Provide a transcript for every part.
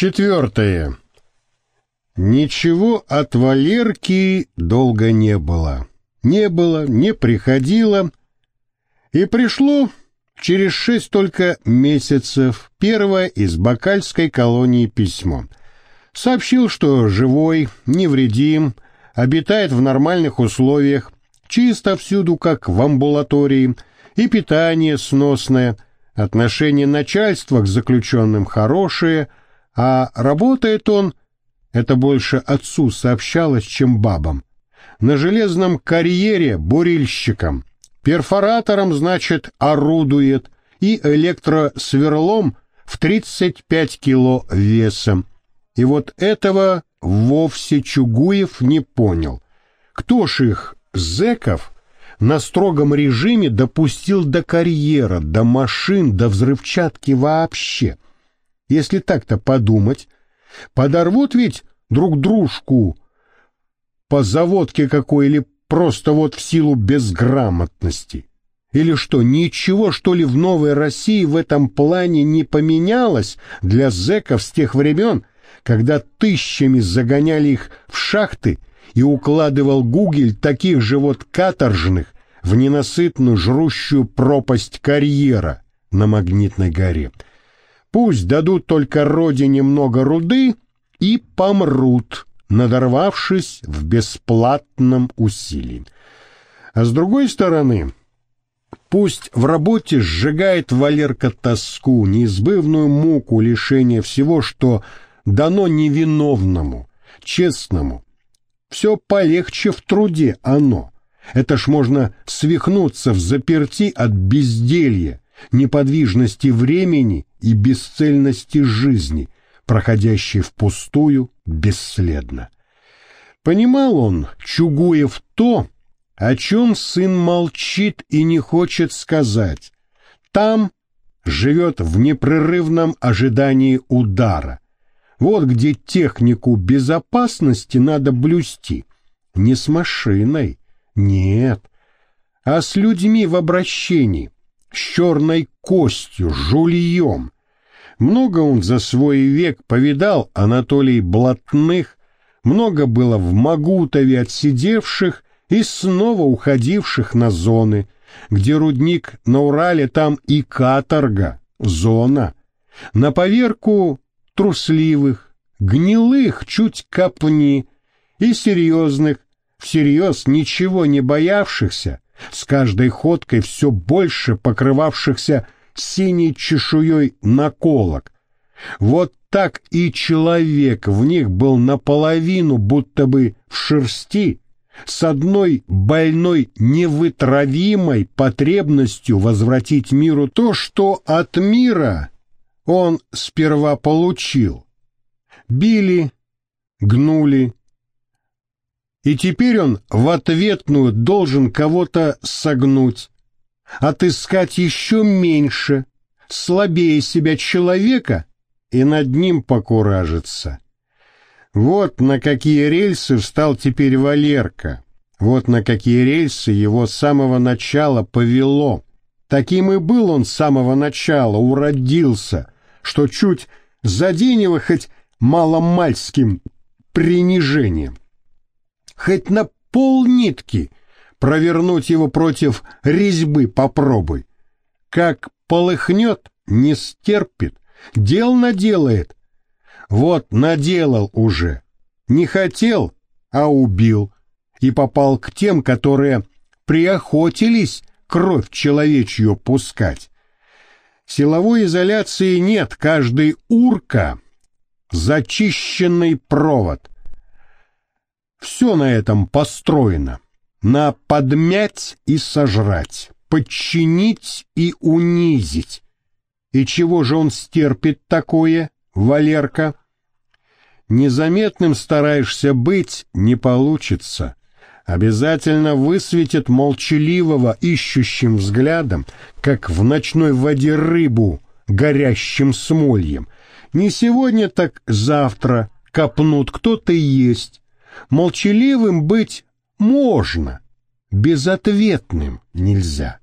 Четвертое. Ничего от Валерки долго не было. Не было, не приходило. И пришло через шесть только месяцев первое из Бакальской колонии письмо. Сообщил, что живой, невредим, обитает в нормальных условиях, чисто всюду, как в амбулатории, и питание сносное, отношение начальства к заключенным хорошие, а работает он, это больше отцу сообщалось, чем бабам, на железном карьере бурильщиком, перфоратором, значит, орудует, и электросверлом в 35 кило весом. И вот этого вовсе Чугуев не понял. Кто ж их, зэков, на строгом режиме допустил до карьера, до машин, до взрывчатки вообще? Если так-то подумать, подорвут ведь друг дружку по заводке какой или просто вот в силу безграмотности. Или что, ничего, что ли, в новой России в этом плане не поменялось для зэков с тех времен, когда тысячами загоняли их в шахты и укладывал Гугель таких же вот каторжных в ненасытную жрущую пропасть карьера на Магнитной горе. Пусть дадут только родине много руды и помрут, надорвавшись в бесплатном усилии. А с другой стороны, пусть в работе сжигает Валерка тоску, неизбывную муку лишения всего, что дано невиновному, честному. Все полегче в труде оно. Это ж можно свихнуться в заперти от безделья, неподвижности времени и бесцельности жизни, проходящей впустую бесследно. Понимал он, Чугуев, то, о чем сын молчит и не хочет сказать. Там живет в непрерывном ожидании удара. Вот где технику безопасности надо блюсти. Не с машиной, нет, а с людьми в обращении, с черной костью, жульем. Много он за свой век повидал Анатолий Блатных, много было в Магутове отсидевших и снова уходивших на зоны, где рудник на Урале, там и каторга, зона. На поверку трусливых, гнилых чуть копни и серьезных, всерьез ничего не боявшихся, с каждой ходкой все больше покрывавшихся синей чешуей наколок. Вот так и человек в них был наполовину будто бы в шерсти, с одной больной невытравимой потребностью возвратить миру то, что от мира он сперва получил. Били, гнули. И теперь он в ответную должен кого-то согнуть, отыскать еще меньше, слабее себя человека и над ним покуражиться. Вот на какие рельсы встал теперь Валерка, вот на какие рельсы его с самого начала повело. Таким и был он с самого начала, уродился — что чуть заденево хоть маломальским принижением. Хоть на полнитки провернуть его против резьбы попробуй. Как полыхнет, не стерпит, дел наделает. Вот наделал уже. Не хотел, а убил. И попал к тем, которые приохотились кровь человечью пускать. Силовой изоляции нет, каждый урка — зачищенный провод. Все на этом построено. На подмять и сожрать, подчинить и унизить. И чего же он стерпит такое, Валерка? Незаметным стараешься быть, не получится обязательно высветит молчаливого ищущим взглядом, как в ночной воде рыбу горящим смольем. Не сегодня, так завтра копнут кто-то есть. Молчаливым быть можно, безответным нельзя.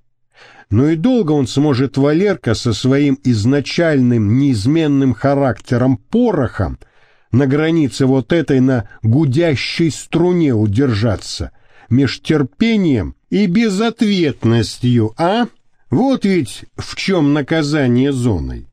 Но и долго он сможет Валерка со своим изначальным неизменным характером порохом на границе вот этой на гудящей струне удержаться, меж терпением и безответностью, а? Вот ведь в чем наказание зоной.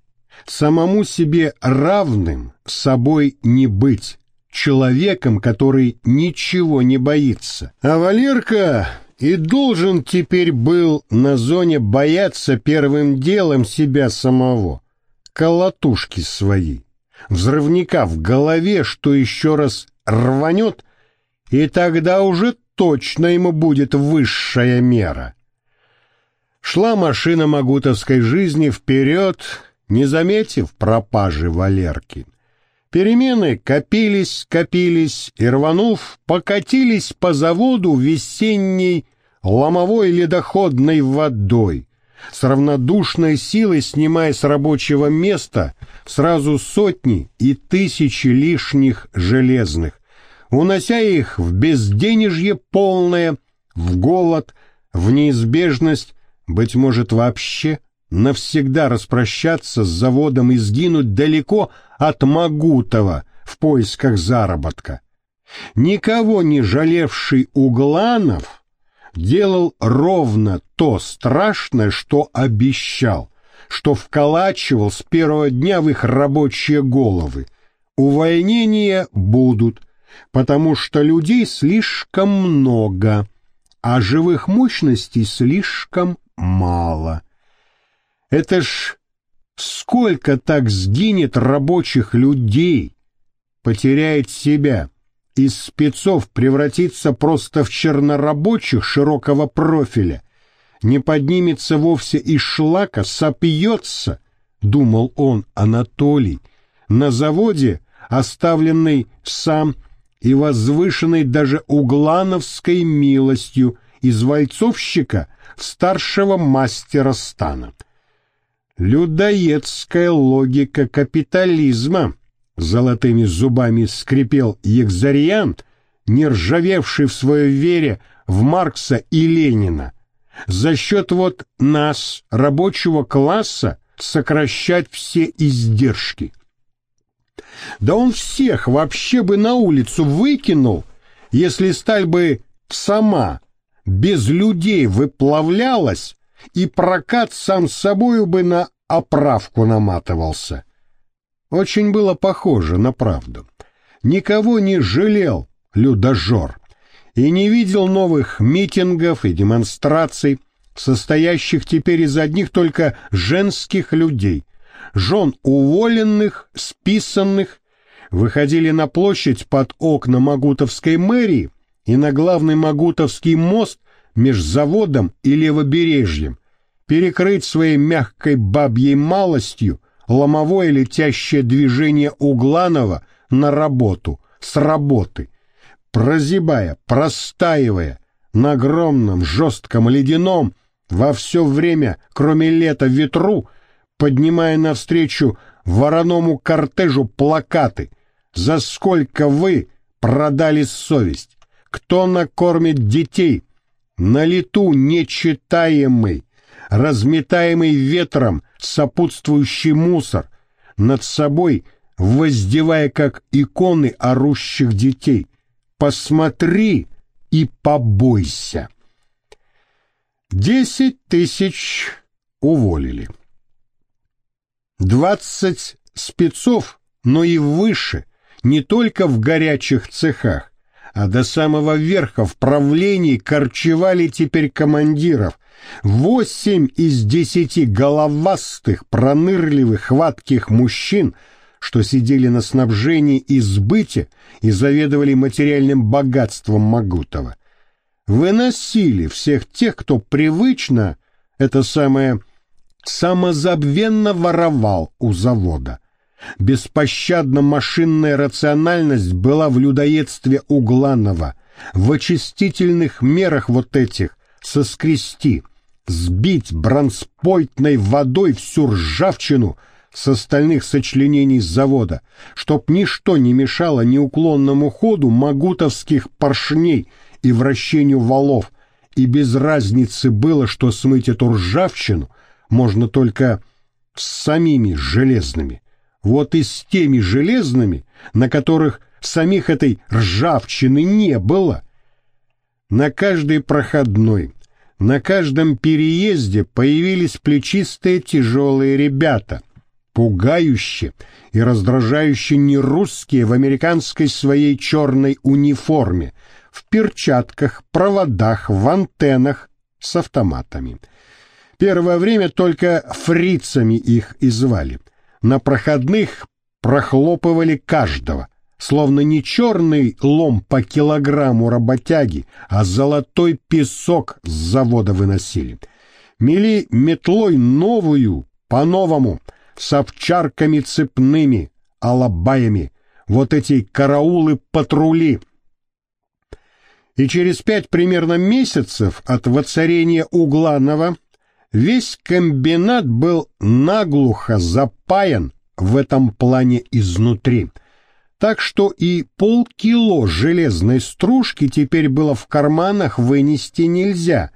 Самому себе равным собой не быть, человеком, который ничего не боится. А Валерка и должен теперь был на зоне бояться первым делом себя самого, колотушки своей, взрывника в голове, что еще раз рванет, и тогда уже точно ему будет высшая мера. Шла машина магутовской жизни вперед, не заметив пропажи Валерки. Перемены копились, копились и, рванув, покатились по заводу весенней ломовой ледоходной водой, с равнодушной силой снимая с рабочего места сразу сотни и тысячи лишних железных, унося их в безденежье полное, в голод, в неизбежность, быть может, вообще навсегда распрощаться с заводом и сгинуть далеко от Магутова в поисках заработка. Никого не жалевший Угланов делал ровно то страшное, что обещал, что вколачивал с первого дня в их рабочие головы. Увольнения будут, потому что людей слишком много, а живых мощностей слишком мало. Это ж сколько так сгинет рабочих людей, потеряет себя, из спецов превратится просто в чернорабочих широкого профиля, не поднимется вовсе из шлака, сопьется, думал он, Анатолий, на заводе, оставленный сам и возвышенный даже углановской милостью из вальцовщика в старшего мастера стана. Людоедская логика капитализма, золотыми зубами скрипел Егзариант, не ржавевший в своей вере в Маркса и Ленина, за счет вот нас, рабочего класса, сокращать все издержки. Да он всех вообще бы на улицу выкинул, если сталь бы сама без людей выплавлялась и прокат сам с собою бы на оправку наматывался. Очень было похоже на правду. Никого не жалел людожор и не видел новых митингов и демонстраций, состоящих теперь из одних только женских людей, жен уволенных, списанных, выходили на площадь под окна Магутовской мэрии и на главный Магутовский мост меж заводом и левобережьем, перекрыть своей мягкой бабьей малостью ломовое летящее движение Угланова на работу, с работы, прозябая, простаивая на огромном жестком ледяном во все время, кроме лета, ветру, поднимая навстречу вороному кортежу плакаты «За сколько вы продали совесть? Кто накормит детей?» На лету нечитаемый, разметаемый ветром сопутствующий мусор, над собой воздевая как иконы орущих детей. Посмотри и побойся. Десять тысяч уволили. Двадцать спецов, но и выше, не только в горячих цехах, а до самого верха в правлении корчевали теперь командиров. Восемь из десяти головастых, пронырливых, хватких мужчин, что сидели на снабжении и сбыте и заведовали материальным богатством Магутова. Выносили всех тех, кто привычно, это самое, самозабвенно воровал у завода. Беспощадно машинная рациональность была в людоедстве Угланова, в очистительных мерах вот этих соскрести, сбить бронспойтной водой всю ржавчину с остальных сочленений завода, чтоб ничто не мешало неуклонному ходу магутовских поршней и вращению валов, и без разницы было, что смыть эту ржавчину можно только с самими железными. Вот и с теми железными, на которых самих этой ржавчины не было. На каждой проходной, на каждом переезде появились плечистые тяжелые ребята, пугающие и раздражающие нерусские в американской своей черной униформе, в перчатках, проводах, в антеннах с автоматами. Первое время только фрицами их и звали. На проходных прохлопывали каждого, словно не черный лом по килограмму работяги, а золотой песок с завода выносили. Мели метлой новую, по-новому, с овчарками цепными, алабаями, вот эти караулы-патрули. И через пять примерно месяцев от воцарения Угланова весь комбинат был наглухо запаян в этом плане изнутри — так что и полкило железной стружки теперь было в карманах вынести нельзя.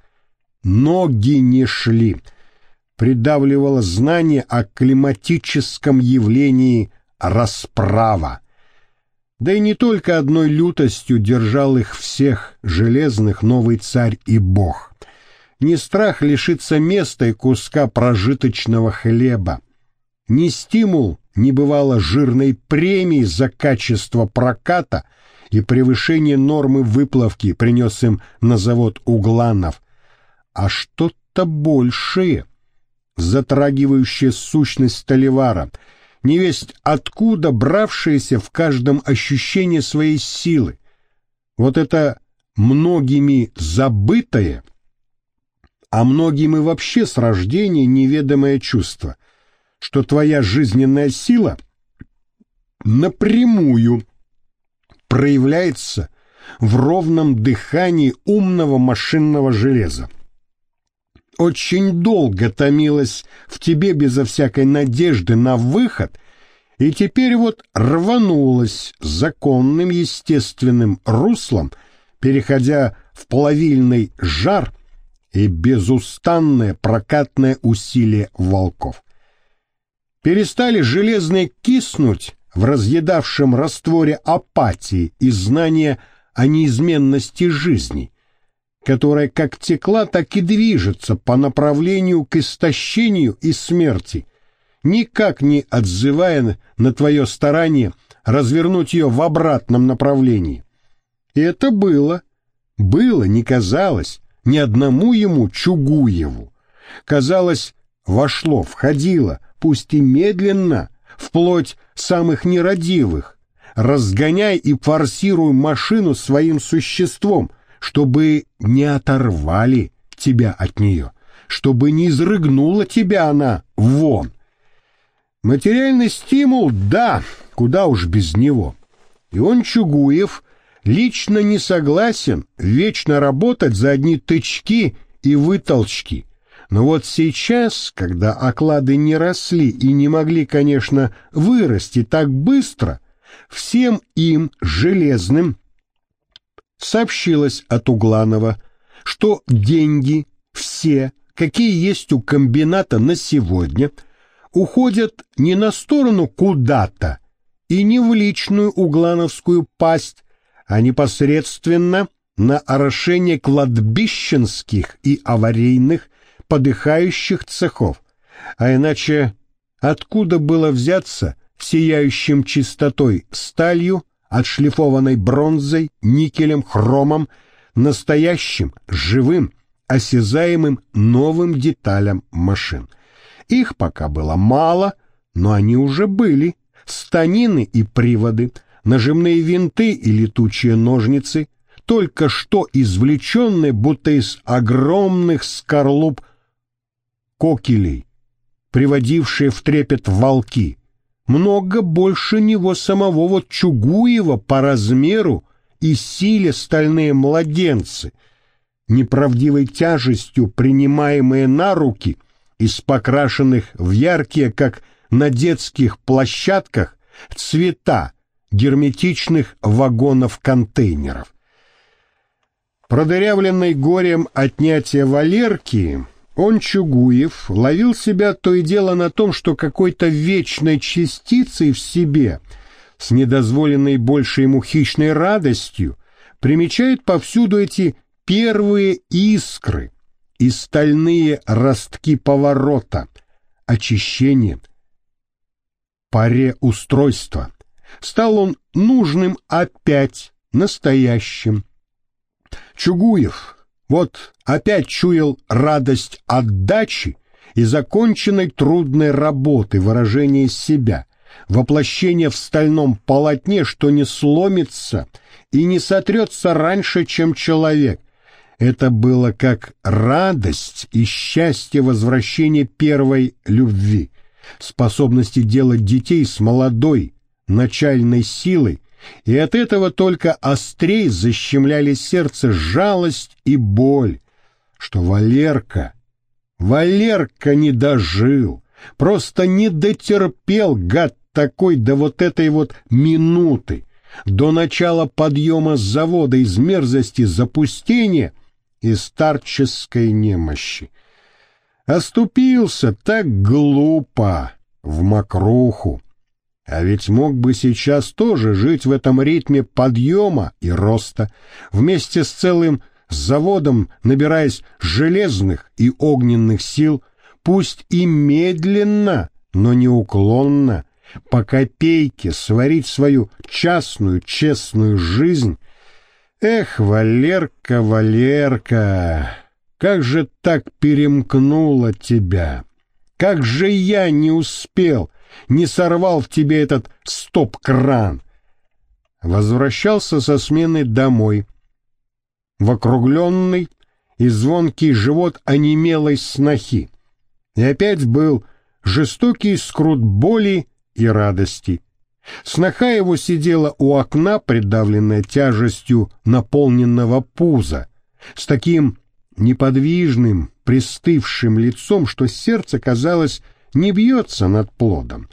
Ноги не шли. Придавливало знание о климатическом явлении расправа. Да и не только одной лютостью держал их всех, железных, новый царь и бог. Не страх лишиться места и куска прожиточного хлеба, не стимул не бывало жирной премии за качество проката и превышение нормы выплавки принес им на завод Угланов, а что-то большее, затрагивающее сущность Столивара, невесть откуда бравшееся в каждом ощущение своей силы. Вот это многими забытое, а многим и вообще с рождения неведомое чувство — что твоя жизненная сила напрямую проявляется в ровном дыхании умного машинного железа. Очень долго томилась в тебе безо всякой надежды на выход, и теперь вот рванулась законным естественным руслом, переходя в плавильный жар и безустанное прокатное усилие волков перестали железные киснуть в разъедавшем растворе апатии и знания о неизменности жизни, которая как текла, так и движется по направлению к истощению и смерти, никак не отзывая на твое старание развернуть ее в обратном направлении. И это было, было, не казалось, ни одному ему Чугуеву. Казалось, вошло, входило, пусть и медленно, вплоть самых нерадивых. Разгоняй и форсируй машину своим существом, чтобы не оторвали тебя от нее, чтобы не изрыгнула тебя она вон. Материальный стимул, да, куда уж без него. И он, Чугуев, лично не согласен вечно работать за одни тычки и вытолчки, но вот сейчас, когда оклады не росли и не могли, конечно, вырасти так быстро, всем им железным сообщилось от Угланова, что деньги все, какие есть у комбината на сегодня, уходят не на сторону куда-то и не в личную углановскую пасть, а непосредственно на орошение кладбищенских и аварийных подыхающих цехов, а иначе откуда было взяться сияющим чистотой сталью, отшлифованной бронзой, никелем, хромом, настоящим, живым, осязаемым новым деталям машин. Их пока было мало, но они уже были. Станины и приводы, нажимные винты и летучие ножницы, только что извлеченные, будто из огромных скорлуп кокелей, приводившие в трепет волки, много больше него самого вот Чугуева по размеру и силе стальные младенцы, неправдивой тяжестью принимаемые на руки из покрашенных в яркие, как на детских площадках, цвета герметичных вагонов-контейнеров. Продырявленный горем отнятия Валерки, он, Чугуев, ловил себя то и дело на том, что какой-то вечной частицей в себе, с недозволенной больше ему хищной радостью, примечает повсюду эти первые искры и стальные ростки поворота, очищение, паре устройства. Стал он нужным опять, настоящим. Чугуев, вот опять чуял радость отдачи и законченной трудной работы, выражения себя, воплощение в стальном полотне, что не сломится и не сотрется раньше, чем человек. Это было как радость и счастье возвращения первой любви, способности делать детей с молодой, начальной силой, и от этого только острей защемляли сердце жалость и боль, что Валерка, Валерка не дожил, просто не дотерпел, гад такой, до вот этой вот минуты, до начала подъема с завода из мерзости запустения и старческой немощи. Оступился так глупо в мокруху, а ведь мог бы сейчас тоже жить в этом ритме подъема и роста, вместе с целым заводом набираясь железных и огненных сил, пусть и медленно, но неуклонно, по копейке сварить свою частную честную жизнь. Эх, Валерка, Валерка, как же так перемкнуло тебя! Как же я не успел! Не сорвал в тебе этот стоп-кран. Возвращался со смены домой. В округленный и звонкий живот онемелой снохи. И опять был жестокий скрут боли и радости. Сноха его сидела у окна, придавленная тяжестью наполненного пуза, с таким неподвижным, пристывшим лицом, что сердце, казалось, не бьется над плодом.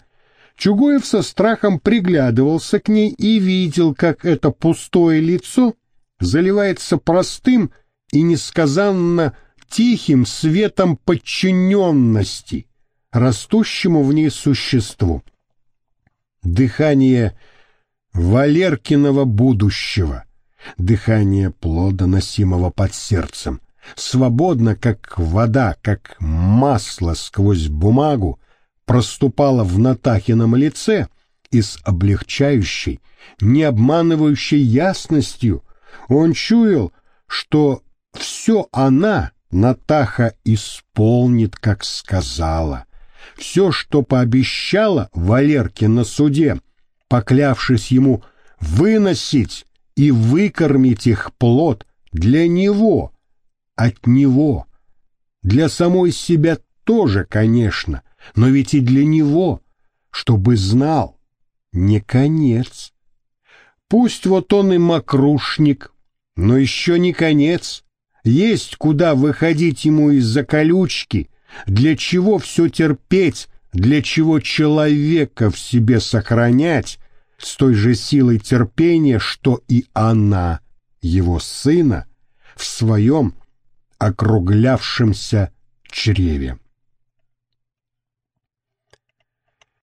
Чугуев со страхом приглядывался к ней и видел, как это пустое лицо заливается простым и несказанно тихим светом подчиненности растущему в ней существу. Дыхание Валеркиного будущего, дыхание плода, носимого под сердцем, свободно, как вода, как масло сквозь бумагу, проступала в Натахином лице и с облегчающей, не обманывающей ясностью он чуял, что все она, Натаха, исполнит, как сказала. Все, что пообещала Валерке на суде, поклявшись ему выносить и выкормить их плод для него, от него. Для самой себя тоже, конечно, но ведь и для него, чтобы знал, не конец. Пусть вот он и мокрушник, но еще не конец. Есть куда выходить ему из-за колючки, для чего все терпеть, для чего человека в себе сохранять с той же силой терпения, что и она, его сына, в своем округлявшемся чреве.